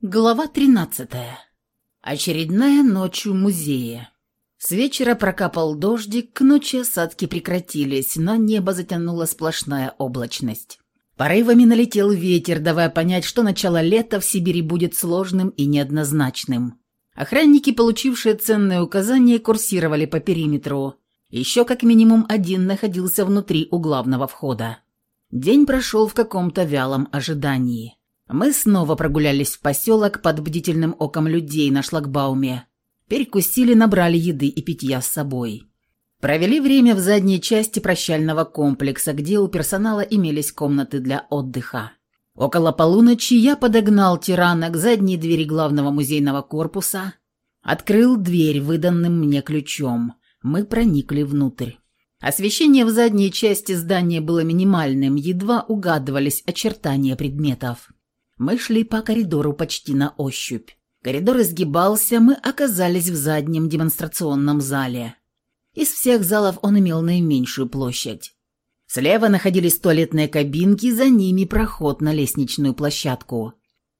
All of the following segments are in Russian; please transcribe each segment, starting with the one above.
Глава 13. Очередная ночь в музее. С вечера прокапал дождик, к ночи осадки прекратились, но небо затянула сплошная облачность. Порывами налетел ветер, давая понять, что начало лета в Сибири будет сложным и неоднозначным. Охранники, получившие ценные указания, курсировали по периметру. Еще как минимум один находился внутри у главного входа. День прошел в каком-то вялом ожидании. Мы снова прогулялись в поселок под бдительным оком людей на шлагбауме. Перекусили, набрали еды и питья с собой. Провели время в задней части прощального комплекса, где у персонала имелись комнаты для отдыха. Около полуночи я подогнал тирана к задней двери главного музейного корпуса, открыл дверь выданным мне ключом. Мы проникли внутрь. Освещение в задней части здания было минимальным, едва угадывались очертания предметов. Мы шли по коридору почти на ощупь. Коридор изгибался, мы оказались в заднем демонстрационном зале. Из всех залов он имел наименьшую площадь. Слева находились туалетные кабинки, за ними проход на лестничную площадку.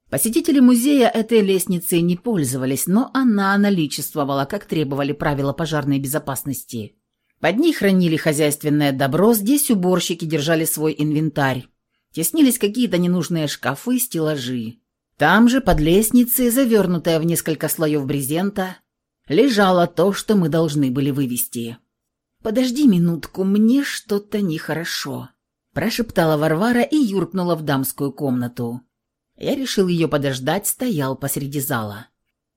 Посетители музея этой лестницей не пользовались, но она наличествовала, как требовали правила пожарной безопасности. Под ней хранили хозяйственное добро, здесь уборщики держали свой инвентарь теснились какие-то ненужные шкафы, стеллажи. Там же, под лестницей, завернутая в несколько слоев брезента, лежало то, что мы должны были вывести. «Подожди минутку, мне что-то нехорошо», – прошептала Варвара и юркнула в дамскую комнату. Я решил ее подождать, стоял посреди зала.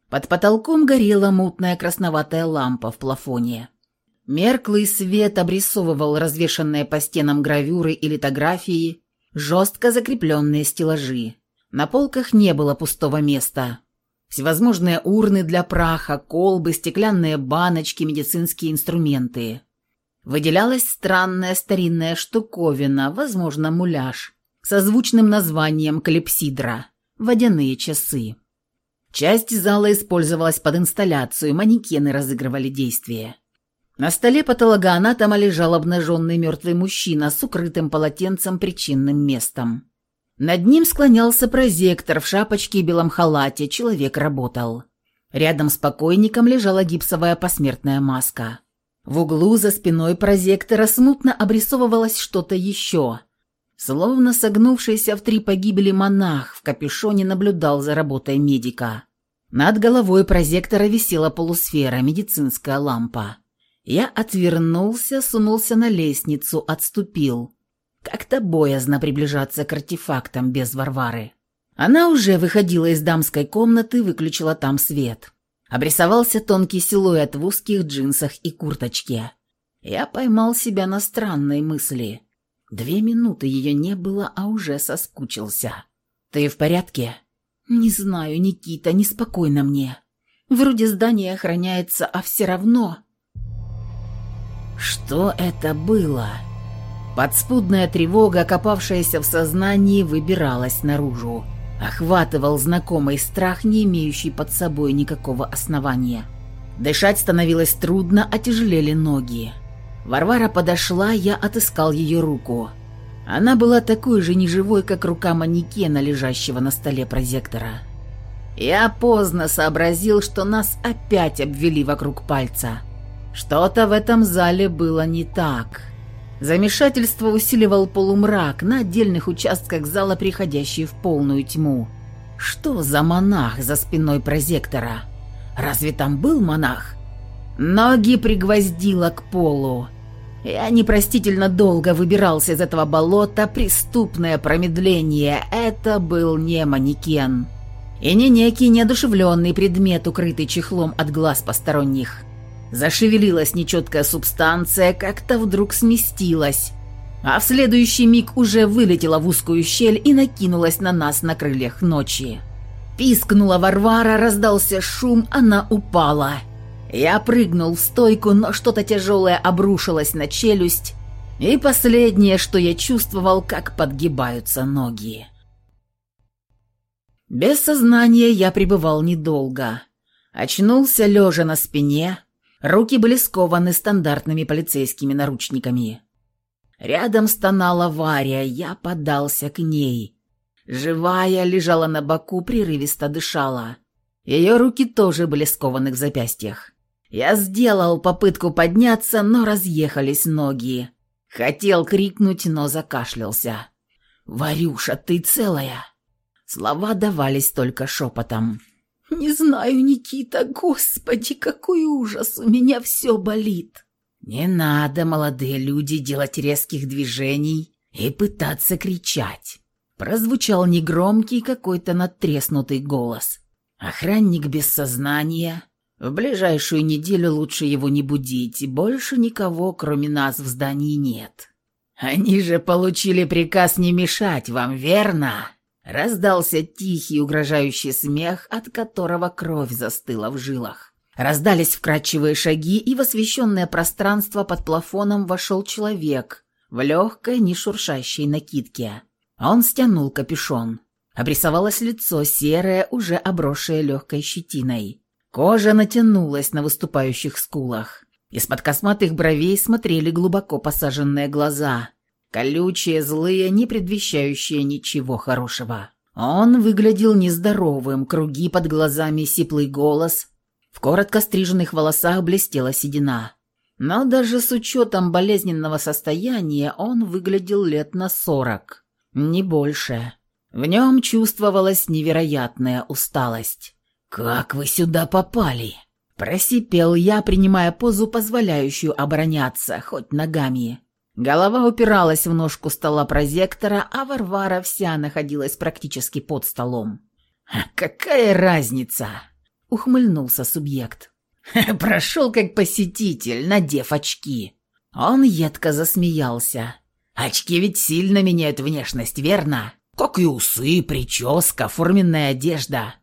Под потолком горела мутная красноватая лампа в плафоне. Мерклый свет обрисовывал развешанные по стенам гравюры и литографии, жестко закрепленные стеллажи. На полках не было пустого места. Всевозможные урны для праха, колбы, стеклянные баночки, медицинские инструменты. Выделялась странная старинная штуковина, возможно, муляж, со звучным названием клепсидра – водяные часы. Часть зала использовалась под инсталляцию, манекены разыгрывали действия. На столе патологоанатома лежал обнаженный мертвый мужчина с укрытым полотенцем причинным местом. Над ним склонялся прозектор в шапочке и белом халате, человек работал. Рядом с покойником лежала гипсовая посмертная маска. В углу за спиной прозектора смутно обрисовывалось что-то еще. Словно согнувшийся в три погибели монах в капюшоне наблюдал за работой медика. Над головой прозектора висела полусфера, медицинская лампа. Я отвернулся, сунулся на лестницу, отступил. Как-то боязно приближаться к артефактам без Варвары. Она уже выходила из дамской комнаты, выключила там свет. Обрисовался тонкий силуэт в узких джинсах и курточке. Я поймал себя на странной мысли. Две минуты ее не было, а уже соскучился. «Ты в порядке?» «Не знаю, Никита, неспокойно мне. Вроде здание охраняется, а все равно...» Что это было? Подспудная тревога, копавшаяся в сознании, выбиралась наружу. Охватывал знакомый страх, не имеющий под собой никакого основания. Дышать становилось трудно, отяжелели ноги. Варвара подошла, я отыскал ее руку. Она была такой же неживой, как рука манекена, лежащего на столе прозектора. Я поздно сообразил, что нас опять обвели вокруг пальца – что-то в этом зале было не так. Замешательство усиливал полумрак, на отдельных участках зала приходящий в полную тьму. Что за монах за спиной прозектора? Разве там был монах? Ноги пригвоздило к полу. Я непростительно долго выбирался из этого болота, преступное промедление. Это был не манекен. И не некий неодушевленный предмет, укрытый чехлом от глаз посторонних. Зашевелилась нечеткая субстанция, как-то вдруг сместилась, а в следующий миг уже вылетела в узкую щель и накинулась на нас на крыльях ночи. Пискнула Варвара, раздался шум, она упала. Я прыгнул в стойку, но что-то тяжелое обрушилось на челюсть, и последнее, что я чувствовал, как подгибаются ноги. Без сознания я пребывал недолго. Очнулся лежа на спине, Руки были скованы стандартными полицейскими наручниками. Рядом стонала Варя, я подался к ней. Живая лежала на боку, прерывисто дышала. Ее руки тоже были скованы в запястьях. Я сделал попытку подняться, но разъехались ноги. Хотел крикнуть, но закашлялся. «Варюша, ты целая?» Слова давались только шепотом. «Не знаю, Никита, господи, какой ужас, у меня все болит!» «Не надо, молодые люди, делать резких движений и пытаться кричать!» Прозвучал негромкий какой-то надтреснутый голос. «Охранник без сознания. В ближайшую неделю лучше его не будить, больше никого, кроме нас, в здании нет». «Они же получили приказ не мешать вам, верно?» Раздался тихий угрожающий смех, от которого кровь застыла в жилах. Раздались вкрадчивые шаги, и в освещенное пространство под плафоном вошел человек в легкой, не шуршащей накидке. Он стянул капюшон. Обрисовалось лицо серое, уже обросшее легкой щетиной. Кожа натянулась на выступающих скулах. Из-под косматых бровей смотрели глубоко посаженные глаза, колючие, злые, не предвещающие ничего хорошего. Он выглядел нездоровым, круги под глазами, сиплый голос. В коротко стриженных волосах блестела седина. Но даже с учетом болезненного состояния он выглядел лет на сорок, не больше. В нем чувствовалась невероятная усталость. «Как вы сюда попали?» Просипел я, принимая позу, позволяющую обороняться, хоть ногами. Голова упиралась в ножку стола прозектора, а Варвара вся находилась практически под столом. «Какая разница?» — ухмыльнулся субъект. «Прошел как посетитель, надев очки». Он едко засмеялся. «Очки ведь сильно меняют внешность, верно? Как и усы, прическа, форменная одежда.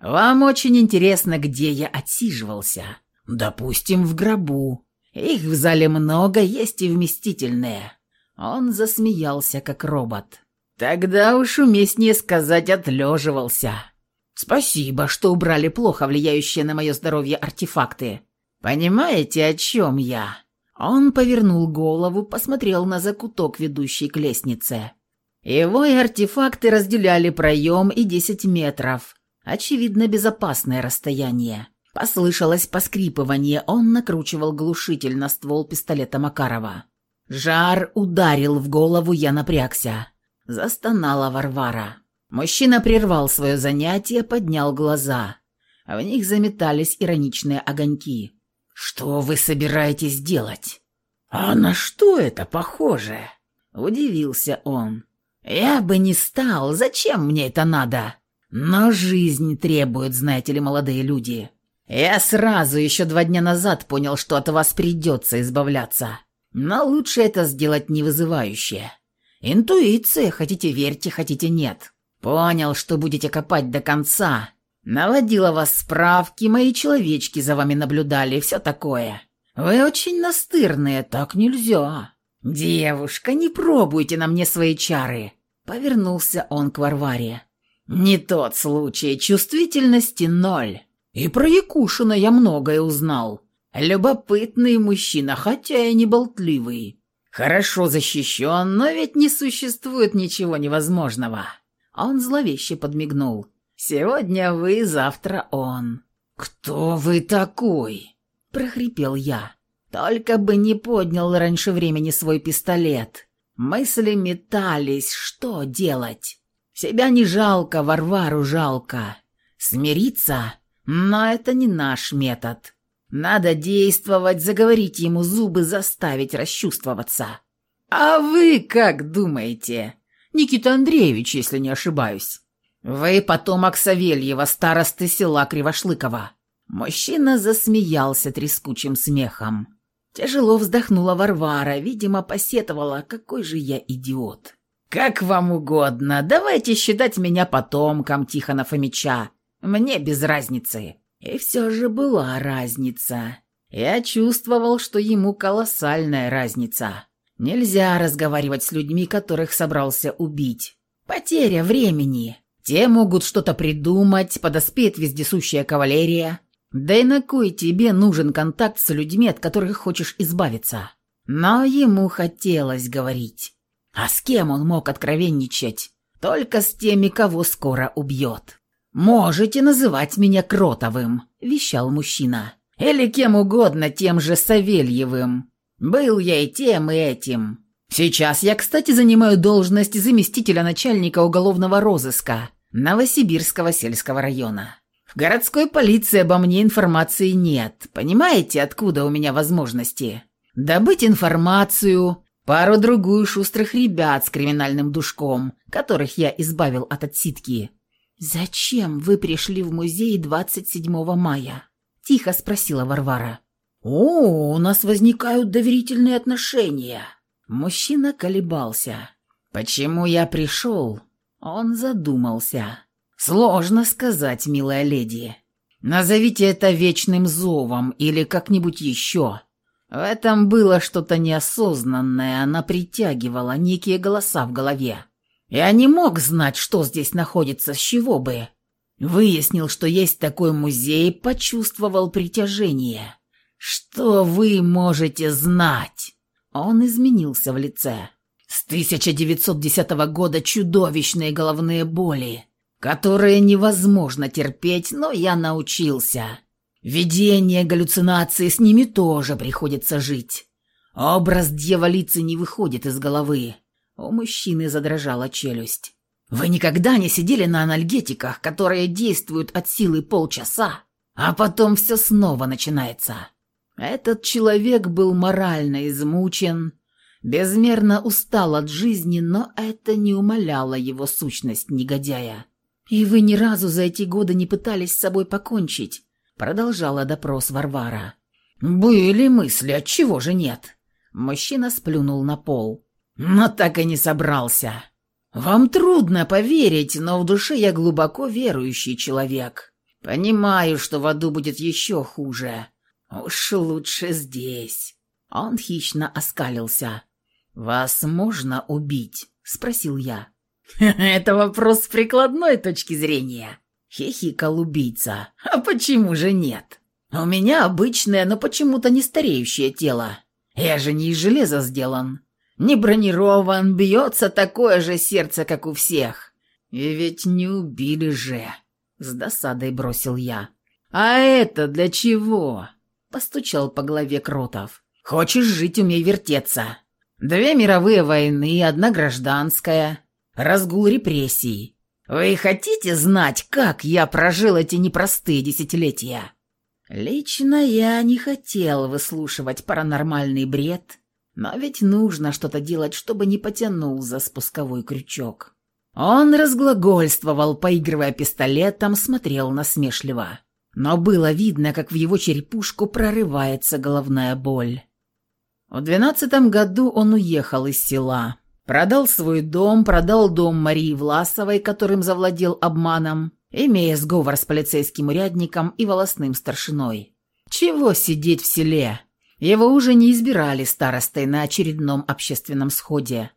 Вам очень интересно, где я отсиживался. Допустим, в гробу. Их в зале много, есть и вместительные». Он засмеялся, как робот. «Тогда уж уместнее сказать «отлеживался». Спасибо, что убрали плохо влияющие на мое здоровье артефакты. Понимаете, о чем я?» Он повернул голову, посмотрел на закуток, ведущий к лестнице. Его и артефакты разделяли проем и десять метров, Очевидно, безопасное расстояние. Послышалось поскрипывание, он накручивал глушитель на ствол пистолета Макарова. Жар ударил в голову, я напрягся. Застонала Варвара. Мужчина прервал свое занятие, поднял глаза. В них заметались ироничные огоньки. «Что вы собираетесь делать?» «А на что это похоже?» Удивился он. «Я бы не стал. Зачем мне это надо?» Но жизнь требует, знаете ли, молодые люди. Я сразу еще два дня назад понял, что от вас придется избавляться. Но лучше это сделать не вызывающе. Интуиция, хотите верьте, хотите нет. Понял, что будете копать до конца. Наводила вас справки, мои человечки за вами наблюдали, все такое. Вы очень настырные, так нельзя. Девушка, не пробуйте на мне свои чары. Повернулся он к Варваре. «Не тот случай, чувствительности ноль. И про Якушина я многое узнал. Любопытный мужчина, хотя и не болтливый. Хорошо защищен, но ведь не существует ничего невозможного». Он зловеще подмигнул. «Сегодня вы, завтра он». «Кто вы такой?» – прохрипел я. «Только бы не поднял раньше времени свой пистолет. Мысли метались, что делать?» Себя не жалко, Варвару жалко. Смириться? Но это не наш метод. Надо действовать, заговорить ему зубы, заставить расчувствоваться. А вы как думаете? Никита Андреевич, если не ошибаюсь. Вы потомок Савельева, старосты села Кривошлыкова. Мужчина засмеялся трескучим смехом. Тяжело вздохнула Варвара, видимо, посетовала, какой же я идиот. «Как вам угодно. Давайте считать меня потомком Тихона Фомича. Мне без разницы». И все же была разница. Я чувствовал, что ему колоссальная разница. Нельзя разговаривать с людьми, которых собрался убить. Потеря времени. Те могут что-то придумать, подоспеет вездесущая кавалерия. Да и на кой тебе нужен контакт с людьми, от которых хочешь избавиться? Но ему хотелось говорить. А с кем он мог откровенничать? Только с теми, кого скоро убьет. «Можете называть меня Кротовым», – вещал мужчина. «Или кем угодно, тем же Савельевым. Был я и тем, и этим. Сейчас я, кстати, занимаю должность заместителя начальника уголовного розыска Новосибирского сельского района. В городской полиции обо мне информации нет. Понимаете, откуда у меня возможности? Добыть информацию, пару-другую шустрых ребят с криминальным душком, которых я избавил от отсидки. «Зачем вы пришли в музей 27 мая?» – тихо спросила Варвара. «О, у нас возникают доверительные отношения». Мужчина колебался. «Почему я пришел?» Он задумался. «Сложно сказать, милая леди. Назовите это вечным зовом или как-нибудь еще. В этом было что-то неосознанное, она притягивала некие голоса в голове. Я не мог знать, что здесь находится, с чего бы. Выяснил, что есть такой музей, почувствовал притяжение. Что вы можете знать? Он изменился в лице. С 1910 года чудовищные головные боли, которые невозможно терпеть, но я научился. Видения, галлюцинации, с ними тоже приходится жить. Образ дьяволицы не выходит из головы. У мужчины задрожала челюсть. «Вы никогда не сидели на анальгетиках, которые действуют от силы полчаса, а потом все снова начинается?» Этот человек был морально измучен, безмерно устал от жизни, но это не умаляло его сущность негодяя. «И вы ни разу за эти годы не пытались с собой покончить?» Продолжала допрос Варвара. «Были мысли, отчего же нет?» Мужчина сплюнул на пол. «Но так и не собрался. Вам трудно поверить, но в душе я глубоко верующий человек. Понимаю, что в аду будет еще хуже. Уж лучше здесь». Он хищно оскалился. «Вас можно убить?» – спросил я. «Это вопрос с прикладной точки зрения», – хихикал убийца. «А почему же нет? У меня обычное, но почему-то не стареющее тело. Я же не из железа сделан. Не бронирован, бьется такое же сердце, как у всех. И ведь не убили же», – с досадой бросил я. «А это для чего?» – постучал по голове Кротов. «Хочешь жить, умей вертеться. Две мировые войны, одна гражданская, разгул репрессий. Вы хотите знать, как я прожил эти непростые десятилетия?» Лично я не хотел выслушивать паранормальный бред, но ведь нужно что-то делать, чтобы не потянул за спусковой крючок. Он разглагольствовал, поигрывая пистолетом, смотрел насмешливо. Но было видно, как в его черепушку прорывается головная боль. В двенадцатом году он уехал из села. Продал свой дом, продал дом Марии Власовой, которым завладел обманом, имея сговор с полицейским урядником и волосным старшиной. Чего сидеть в селе? Его уже не избирали старостой на очередном общественном сходе.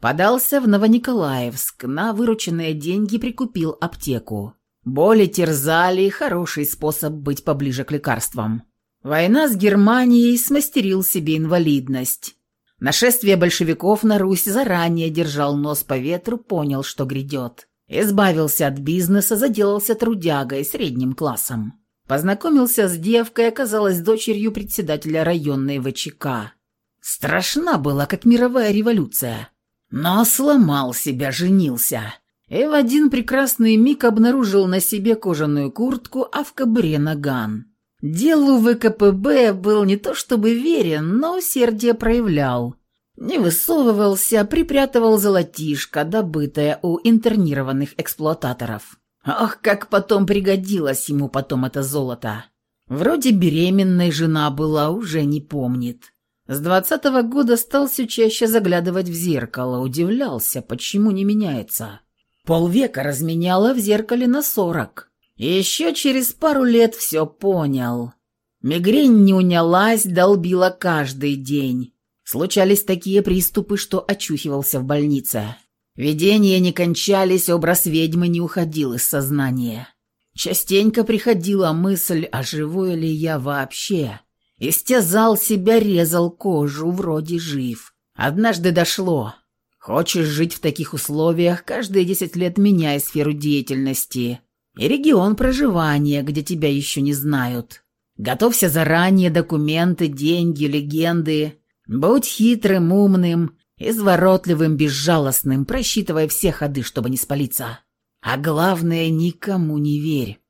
Подался в Новониколаевск, на вырученные деньги прикупил аптеку. Боли терзали, хороший способ быть поближе к лекарствам. Война с Германией смастерил себе инвалидность. Нашествие большевиков на Русь заранее держал нос по ветру, понял, что грядет. Избавился от бизнеса, заделался трудягой, средним классом. Познакомился с девкой, оказалась дочерью председателя районной ВЧК. Страшна была, как мировая революция. Но сломал себя, женился. И в один прекрасный миг обнаружил на себе кожаную куртку, а в кобуре наган. Делу ВКПБ был не то чтобы верен, но усердие проявлял. Не высовывался, припрятывал золотишко, добытое у интернированных эксплуататоров. Ах, как потом пригодилось ему потом это золото. Вроде беременной жена была, уже не помнит. С двадцатого года стал все чаще заглядывать в зеркало, удивлялся, почему не меняется. Полвека разменяла в зеркале на сорок. Еще через пару лет все понял. Мигрень не унялась, долбила каждый день. Случались такие приступы, что очухивался в больнице. Видения не кончались, образ ведьмы не уходил из сознания. Частенько приходила мысль, а живой ли я вообще. Истязал себя, резал кожу, вроде жив. Однажды дошло. Хочешь жить в таких условиях, каждые 10 лет меняй сферу деятельности и регион проживания, где тебя еще не знают. Готовься заранее документы, деньги, легенды. Будь хитрым, умным, изворотливым, безжалостным, просчитывая все ходы, чтобы не спалиться. А главное, никому не верь.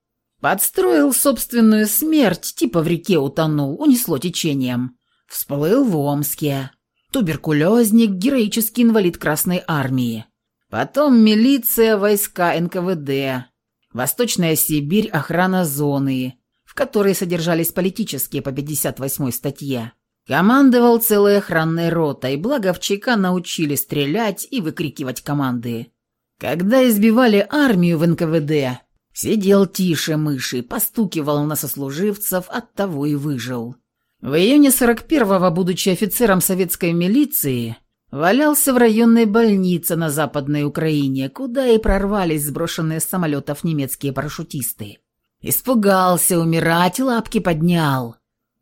Подстроил собственную смерть, типа в реке утонул, унесло течением. Всплыл в Омске. Туберкулезник, героический инвалид Красной Армии. Потом милиция, войска НКВД. Восточная Сибирь, охрана зоны, в которой содержались политические по 58 статье. Командовал целой охранной ротой, благо в ЧК научили стрелять и выкрикивать команды. Когда избивали армию в НКВД, сидел тише мыши, постукивал на сослуживцев, оттого и выжил. В июне 41-го, будучи офицером советской милиции, валялся в районной больнице на Западной Украине, куда и прорвались сброшенные с самолетов немецкие парашютисты. Испугался умирать, лапки поднял.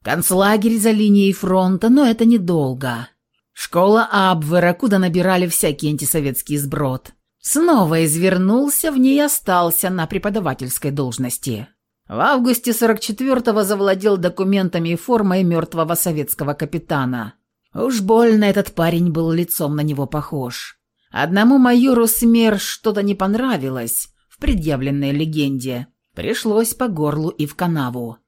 Концлагерь за линией фронта, но это недолго. Школа Абвера, куда набирали всякий антисоветский сброд. Снова извернулся, в ней остался на преподавательской должности. В августе 44-го завладел документами и формой мертвого советского капитана. Уж больно этот парень был лицом на него похож. Одному майору СМЕР что-то не понравилось в предъявленной легенде. Пришлось по горлу и в канаву.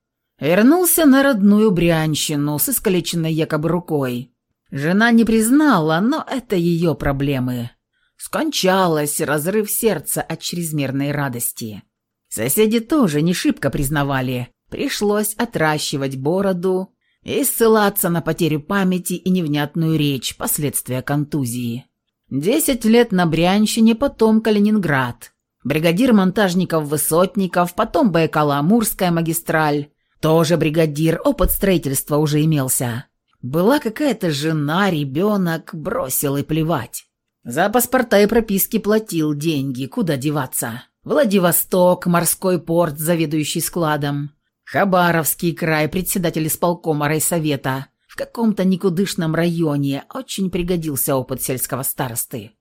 Вернулся на родную Брянщину с искалеченной якобы рукой. Жена не признала, но это ее проблемы. Скончалась разрыв сердца от чрезмерной радости. Соседи тоже не шибко признавали. Пришлось отращивать бороду и ссылаться на потерю памяти и невнятную речь, последствия контузии. Десять лет на Брянщине, потом Калининград. Бригадир монтажников-высотников, потом Байкало-Амурская магистраль. Тоже бригадир, опыт строительства уже имелся. Была какая-то жена, ребенок, бросил и плевать. За паспорта и прописки платил деньги, куда деваться. Владивосток, морской порт, заведующий складом. Хабаровский край, председатель исполкома райсовета. В каком-то никудышном районе очень пригодился опыт сельского старосты.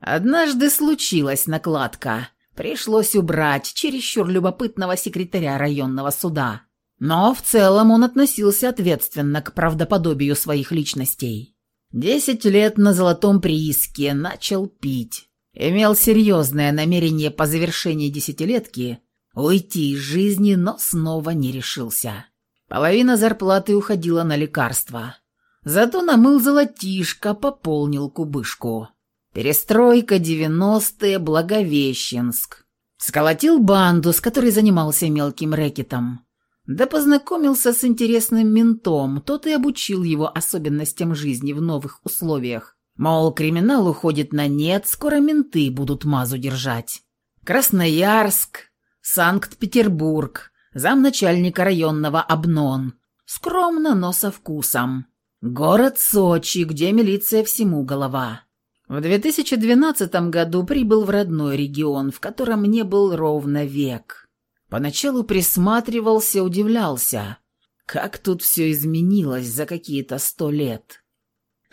Однажды случилась накладка. Пришлось убрать чересчур любопытного секретаря районного суда. Но в целом он относился ответственно к правдоподобию своих личностей. Десять лет на золотом прииске начал пить. Имел серьезное намерение по завершении десятилетки уйти из жизни, но снова не решился. Половина зарплаты уходила на лекарства. Зато намыл золотишко, пополнил кубышку. Перестройка, девяностые, Благовещенск. Сколотил банду, с которой занимался мелким рэкетом. Да познакомился с интересным ментом, тот и обучил его особенностям жизни в новых условиях. Мол, криминал уходит на нет, скоро менты будут мазу держать. Красноярск, Санкт-Петербург, замначальника районного Обнон. Скромно, но со вкусом. Город Сочи, где милиция всему голова. В 2012 году прибыл в родной регион, в котором не был ровно век. Поначалу присматривался, удивлялся. Как тут все изменилось за какие-то сто лет.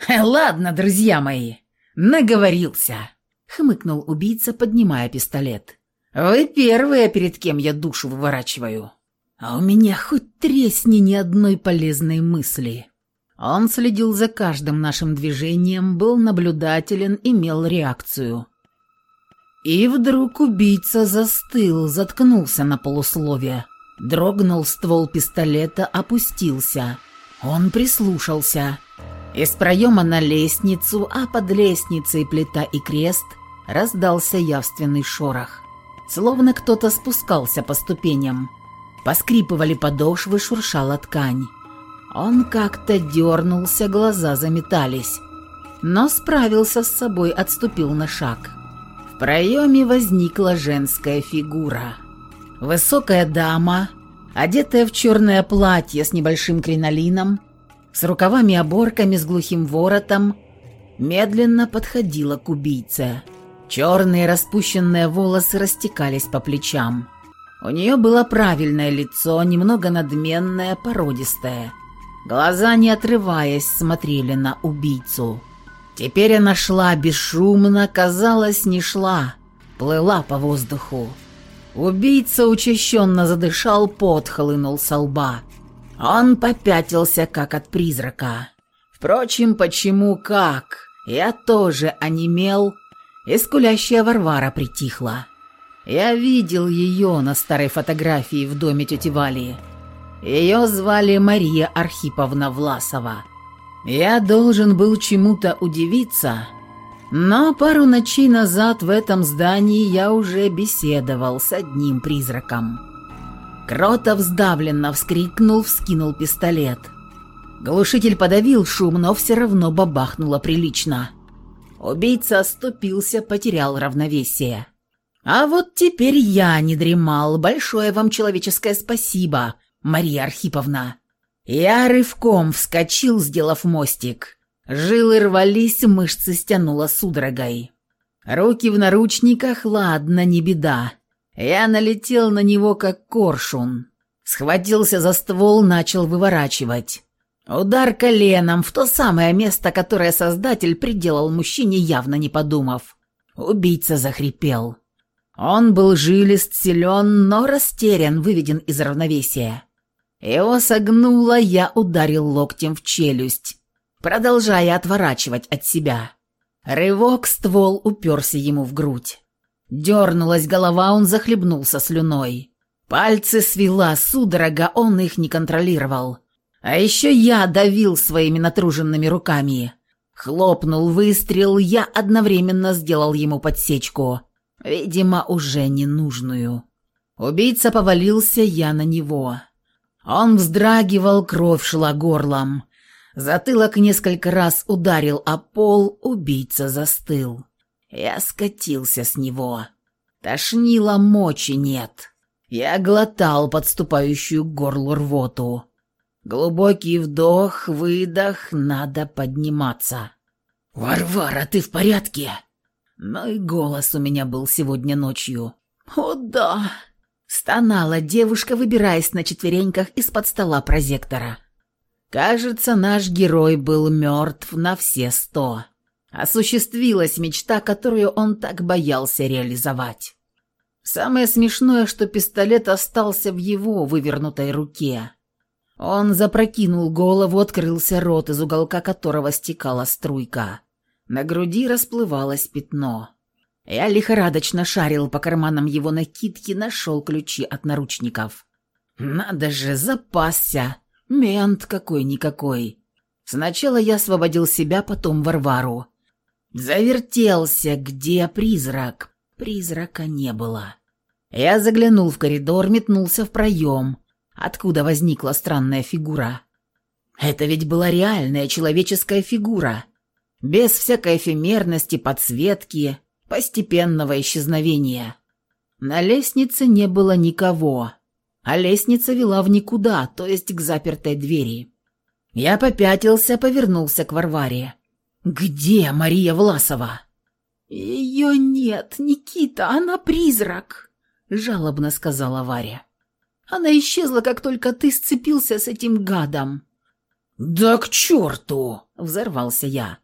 «Ладно, друзья мои, наговорился», — хмыкнул убийца, поднимая пистолет. «Вы первые, перед кем я душу выворачиваю. А у меня хоть тресни ни одной полезной мысли». Он следил за каждым нашим движением, был наблюдателен, имел реакцию. И вдруг убийца застыл, заткнулся на полусловие. Дрогнул ствол пистолета, опустился. Он прислушался. Из проема на лестницу, а под лестницей плита и крест, раздался явственный шорох. Словно кто-то спускался по ступеням. Поскрипывали подошвы, шуршала ткань. Он как-то дернулся, глаза заметались. Но справился с собой, отступил на шаг. Проеме возникла женская фигура. Высокая дама, одетая в черное платье с небольшим кринолином, с рукавами-оборками с глухим воротом, медленно подходила к убийце. Черные распущенные волосы растекались по плечам. У нее было правильное лицо, немного надменное, породистое. Глаза, не отрываясь, смотрели на убийцу. Теперь она шла бесшумно, казалось, не шла, плыла по воздуху. Убийца учащенно задышал, пот хлынул со лба. Он попятился, как от призрака. Впрочем, почему как? Я тоже онемел, и скулящая Варвара притихла. Я видел ее на старой фотографии в доме тети Вали. Ее звали Мария Архиповна Власова. Я должен был чему-то удивиться, но пару ночей назад в этом здании я уже беседовал с одним призраком. Кротов сдавленно вскрикнул, вскинул пистолет. Глушитель подавил шум, но все равно бабахнуло прилично. Убийца оступился, потерял равновесие. А вот теперь я не дремал. Большое вам человеческое спасибо, Мария Архиповна. Я рывком вскочил, сделав мостик. Жилы рвались, мышцы стянуло судорогой. Руки в наручниках, ладно, не беда. Я налетел на него, как коршун. Схватился за ствол, начал выворачивать. Удар коленом в то самое место, которое создатель приделал мужчине, явно не подумав. Убийца захрипел. Он был жилист, силен, но растерян, выведен из равновесия. Его согнуло, я ударил локтем в челюсть, продолжая отворачивать от себя. Рывок, ствол уперся ему в грудь. Дернулась голова, он захлебнулся слюной. Пальцы свела судорога, он их не контролировал. А еще я давил своими натруженными руками. Хлопнул выстрел, я одновременно сделал ему подсечку. Видимо, уже ненужную. Убийца повалился, я на него. Он вздрагивал, кровь шла горлом. Затылок несколько раз ударил о пол, убийца застыл. Я скатился с него. Тошнило мочи нет. Я глотал подступающую к горлу рвоту. Глубокий вдох, выдох, надо подниматься. «Варвара, ты в порядке?» Ну и голос у меня был сегодня ночью. «О да!» Стонала девушка, выбираясь на четвереньках из-под стола прозектора. Кажется, наш герой был мертв на все сто. Осуществилась мечта, которую он так боялся реализовать. Самое смешное, что пистолет остался в его вывернутой руке. Он запрокинул голову, открылся рот, из уголка которого стекала струйка. На груди расплывалось пятно. Я лихорадочно шарил по карманам его накидки, нашел ключи от наручников. Надо же, запасся. Мент какой-никакой. Сначала я освободил себя, потом Варвару. Завертелся, где призрак? Призрака не было. Я заглянул в коридор, метнулся в проем, откуда возникла странная фигура. Это ведь была реальная человеческая фигура, без всякой эфемерности, подсветки, постепенного исчезновения. На лестнице не было никого, а лестница вела в никуда, то есть к запертой двери. Я попятился, повернулся к Варваре. «Где Мария Власова?» «Ее нет, Никита, она призрак», — жалобно сказала Варя. «Она исчезла, как только ты сцепился с этим гадом». «Да к черту!» — взорвался я.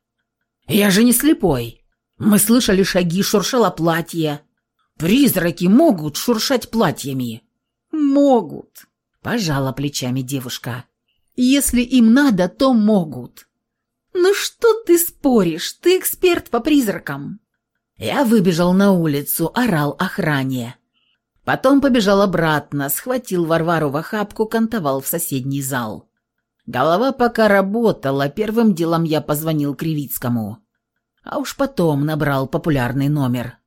«Я же не слепой. Мы слышали шаги, шуршало платье. Призраки могут шуршать платьями. Могут, пожала плечами девушка. Если им надо, то могут. Ну что ты споришь? Ты эксперт по призракам. Я выбежал на улицу, орал охране. Потом побежал обратно, схватил Варвару в охапку, кантовал в соседний зал. Голова пока работала, первым делом я позвонил Кривицкому а уж потом набрал популярный номер.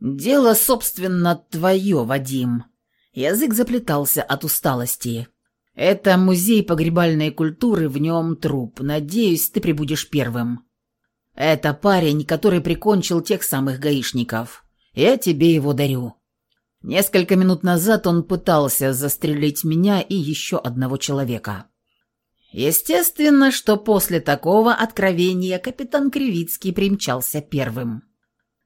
«Дело, собственно, твое, Вадим». Язык заплетался от усталости. «Это музей погребальной культуры, в нем труп. Надеюсь, ты прибудешь первым». «Это парень, который прикончил тех самых гаишников. Я тебе его дарю». Несколько минут назад он пытался застрелить меня и еще одного человека. Естественно, что после такого откровения капитан Кривицкий примчался первым.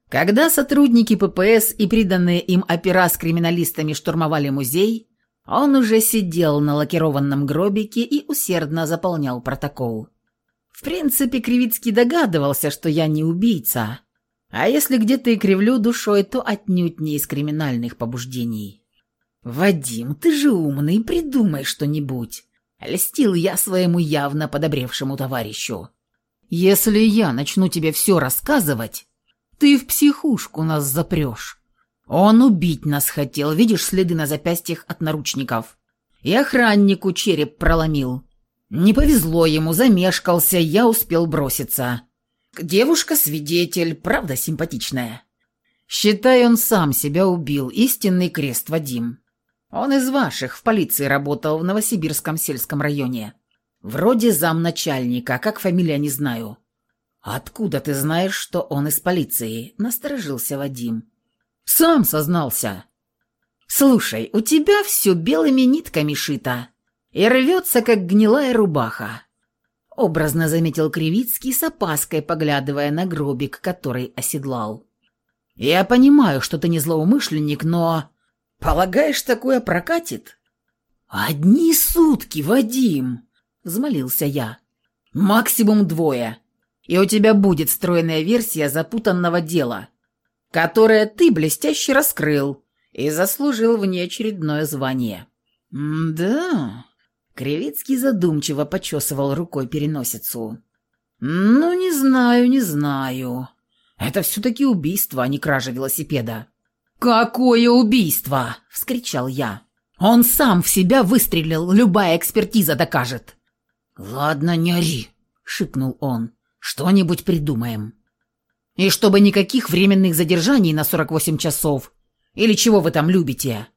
Когда сотрудники ППС и приданные им опера с криминалистами штурмовали музей, он уже сидел на лакированном гробике и усердно заполнял протокол. В принципе, Кривицкий догадывался, что я не убийца. А если где-то и кривлю душой, то отнюдь не из криминальных побуждений. «Вадим, ты же умный, придумай что-нибудь!» Льстил я своему явно подобревшему товарищу. «Если я начну тебе все рассказывать, ты в психушку нас запрешь. Он убить нас хотел, видишь следы на запястьях от наручников. И охраннику череп проломил. Не повезло ему, замешкался, я успел броситься. Девушка-свидетель, правда симпатичная. Считай, он сам себя убил, истинный крест Вадим. Он из ваших, в полиции работал в Новосибирском сельском районе. Вроде замначальника, как фамилия не знаю. Откуда ты знаешь, что он из полиции? Насторожился Вадим. Сам сознался. Слушай, у тебя все белыми нитками шито и рвется, как гнилая рубаха. Образно заметил Кривицкий с опаской, поглядывая на гробик, который оседлал. «Я понимаю, что ты не злоумышленник, но...» «Полагаешь, такое прокатит?» «Одни сутки, Вадим!» — взмолился я. «Максимум двое. И у тебя будет стройная версия запутанного дела, которое ты блестяще раскрыл и заслужил внеочередное звание». «Да...» — Кривицкий задумчиво почесывал рукой переносицу. «Ну, не знаю, не знаю. Это все-таки убийство, а не кража велосипеда. «Какое убийство!» – вскричал я. «Он сам в себя выстрелил, любая экспертиза докажет». «Ладно, не ори», – шикнул он. «Что-нибудь придумаем». «И чтобы никаких временных задержаний на 48 часов. Или чего вы там любите?»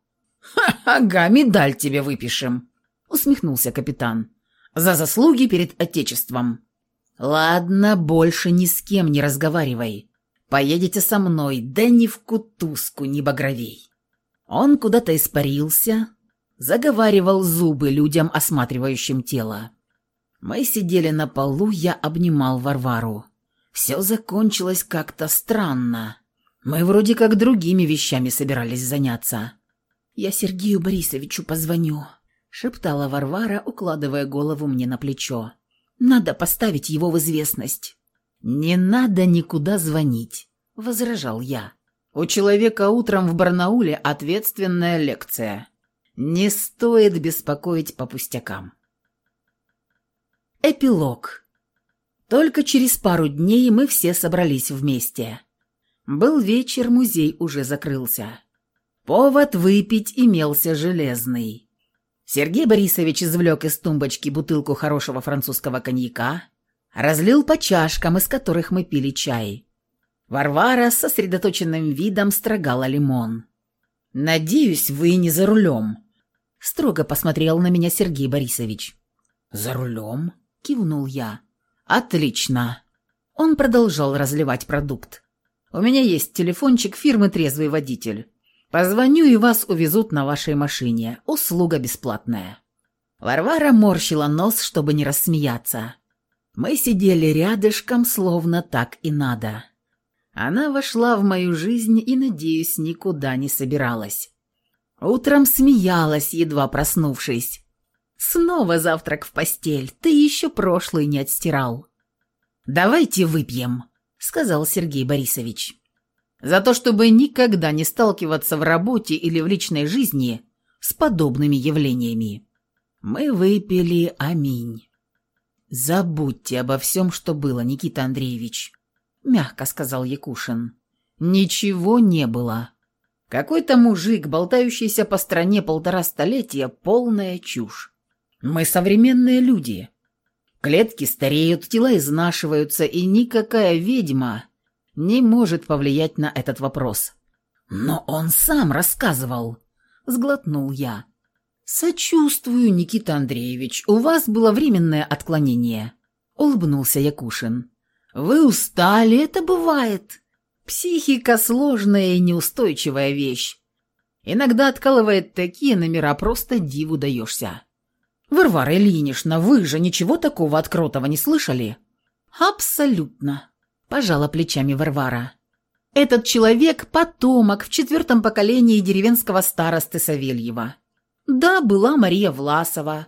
«Ага, медаль тебе выпишем», — усмехнулся капитан. «За заслуги перед Отечеством». «Ладно, больше ни с кем не разговаривай. Поедете со мной, да ни в кутузку, ни багровей». Он куда-то испарился, заговаривал зубы людям, осматривающим тело. Мы сидели на полу, я обнимал Варвару. Все закончилось как-то странно. Мы вроде как другими вещами собирались заняться. «Я Сергею Борисовичу позвоню», — шептала Варвара, укладывая голову мне на плечо. «Надо поставить его в известность». «Не надо никуда звонить», — возражал я. «У человека утром в Барнауле ответственная лекция. Не стоит беспокоить по пустякам». Эпилог. Только через пару дней мы все собрались вместе. Был вечер, музей уже закрылся. Повод выпить имелся железный. Сергей Борисович извлек из тумбочки бутылку хорошего французского коньяка, Разлил по чашкам, из которых мы пили чай. Варвара с сосредоточенным видом строгала лимон. «Надеюсь, вы не за рулем», — строго посмотрел на меня Сергей Борисович. «За рулем?» — кивнул я. «Отлично». Он продолжал разливать продукт. «У меня есть телефончик фирмы «Трезвый водитель». Позвоню, и вас увезут на вашей машине. Услуга бесплатная». Варвара морщила нос, чтобы не рассмеяться. Мы сидели рядышком, словно так и надо. Она вошла в мою жизнь и, надеюсь, никуда не собиралась. Утром смеялась, едва проснувшись. «Снова завтрак в постель, ты еще прошлый не отстирал». «Давайте выпьем», — сказал Сергей Борисович. «За то, чтобы никогда не сталкиваться в работе или в личной жизни с подобными явлениями». Мы выпили «Аминь». «Забудьте обо всем, что было, Никита Андреевич», — мягко сказал Якушин. «Ничего не было. Какой-то мужик, болтающийся по стране полтора столетия, полная чушь. Мы современные люди. Клетки стареют, тела изнашиваются, и никакая ведьма не может повлиять на этот вопрос». «Но он сам рассказывал», — сглотнул я. «Сочувствую, Никита Андреевич, у вас было временное отклонение», — улыбнулся Якушин. «Вы устали, это бывает. Психика — сложная и неустойчивая вещь. Иногда откалывает такие номера, просто диву даешься». «Варвара Ильинична, вы же ничего такого от Кротова не слышали?» «Абсолютно», — пожала плечами Варвара. «Этот человек — потомок в четвертом поколении деревенского старосты Савельева». Да, была Мария Власова.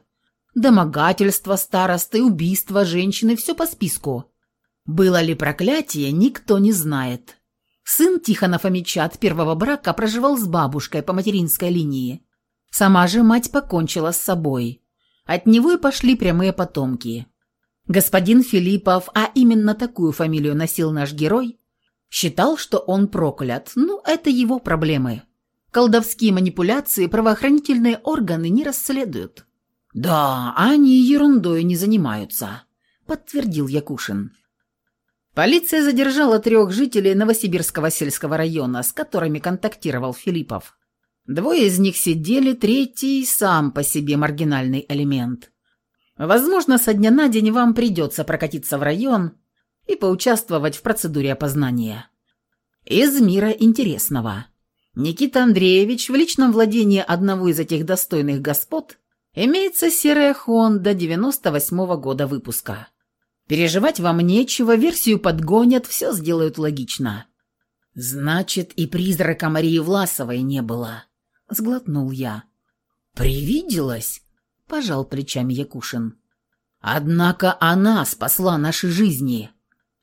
Домогательство старосты, убийство женщины – все по списку. Было ли проклятие, никто не знает. Сын Тихона Фомича от первого брака проживал с бабушкой по материнской линии. Сама же мать покончила с собой. От него и пошли прямые потомки. Господин Филиппов, а именно такую фамилию носил наш герой, считал, что он проклят. Ну, это его проблемы. Колдовские манипуляции правоохранительные органы не расследуют. «Да, они ерундой не занимаются», — подтвердил Якушин. Полиция задержала трех жителей Новосибирского сельского района, с которыми контактировал Филиппов. Двое из них сидели, третий сам по себе маргинальный элемент. Возможно, со дня на день вам придется прокатиться в район и поучаствовать в процедуре опознания. Из мира интересного. Никита Андреевич в личном владении одного из этих достойных господ имеется серая Honda 98 -го года выпуска. Переживать вам нечего, версию подгонят, все сделают логично. Значит, и призрака Марии Власовой не было. Сглотнул я. Привиделась? Пожал плечами Якушин. Однако она спасла наши жизни.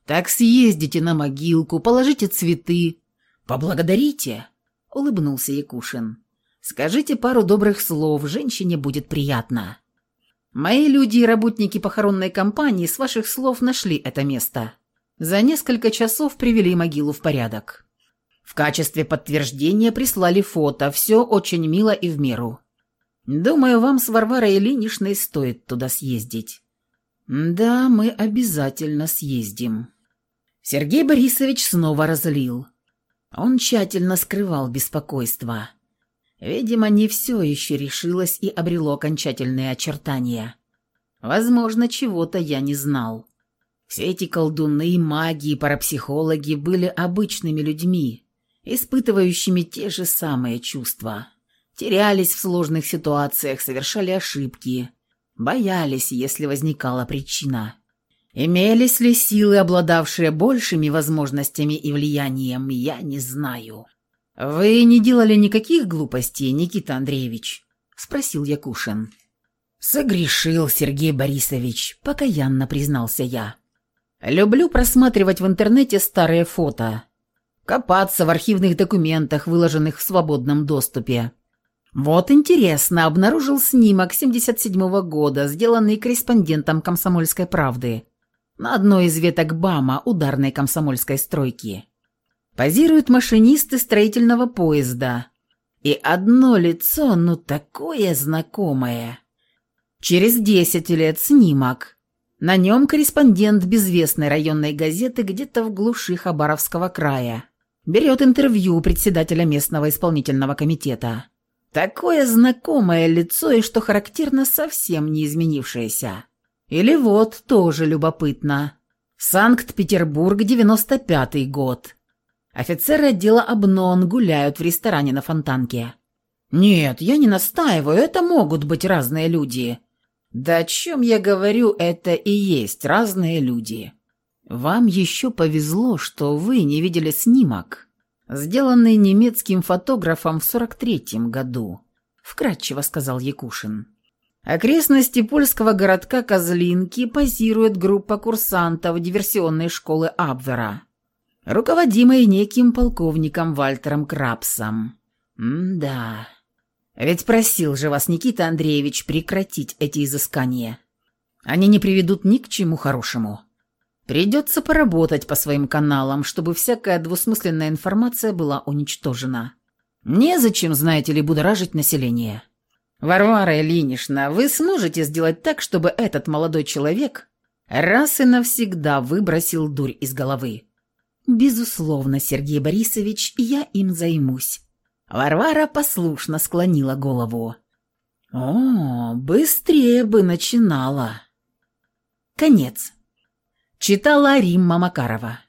Так съездите на могилку, положите цветы. Поблагодарите, улыбнулся Якушин. Скажите пару добрых слов, женщине будет приятно. Мои люди и работники похоронной компании с ваших слов нашли это место. За несколько часов привели могилу в порядок. В качестве подтверждения прислали фото, все очень мило и в меру. Думаю, вам с Варварой Ильиничной стоит туда съездить. Да, мы обязательно съездим. Сергей Борисович снова разлил. Он тщательно скрывал беспокойство. Видимо, не все еще решилось и обрело окончательные очертания. Возможно, чего-то я не знал. Все эти колдуны, маги и парапсихологи были обычными людьми, испытывающими те же самые чувства. Терялись в сложных ситуациях, совершали ошибки, боялись, если возникала причина. Имелись ли силы, обладавшие большими возможностями и влиянием, я не знаю. «Вы не делали никаких глупостей, Никита Андреевич?» – спросил Якушин. «Согрешил, Сергей Борисович», – покаянно признался я. «Люблю просматривать в интернете старые фото, копаться в архивных документах, выложенных в свободном доступе. Вот интересно, обнаружил снимок 77-го года, сделанный корреспондентом «Комсомольской правды» на одной из веток БАМа ударной комсомольской стройки. Позируют машинисты строительного поезда. И одно лицо, ну такое знакомое. Через десять лет снимок. На нем корреспондент безвестной районной газеты где-то в глуши Хабаровского края. Берет интервью у председателя местного исполнительного комитета. Такое знакомое лицо и, что характерно, совсем не изменившееся. Или вот, тоже любопытно. Санкт-Петербург, 95-й год. Офицеры отдела Обнон гуляют в ресторане на Фонтанке. «Нет, я не настаиваю, это могут быть разные люди». «Да о чем я говорю, это и есть разные люди». «Вам еще повезло, что вы не видели снимок, сделанный немецким фотографом в 43-м году», — вкратчиво сказал Якушин. Окрестности польского городка Козлинки позирует группа курсантов диверсионной школы Абвера руководимой неким полковником Вальтером Крабсом. М-да. Ведь просил же вас Никита Андреевич прекратить эти изыскания. Они не приведут ни к чему хорошему. Придется поработать по своим каналам, чтобы всякая двусмысленная информация была уничтожена. Незачем, знаете ли, будоражить население. Варвара Ильинична, вы сможете сделать так, чтобы этот молодой человек раз и навсегда выбросил дурь из головы? «Безусловно, Сергей Борисович, я им займусь». Варвара послушно склонила голову. «О, быстрее бы начинала». Конец. Читала Римма Макарова.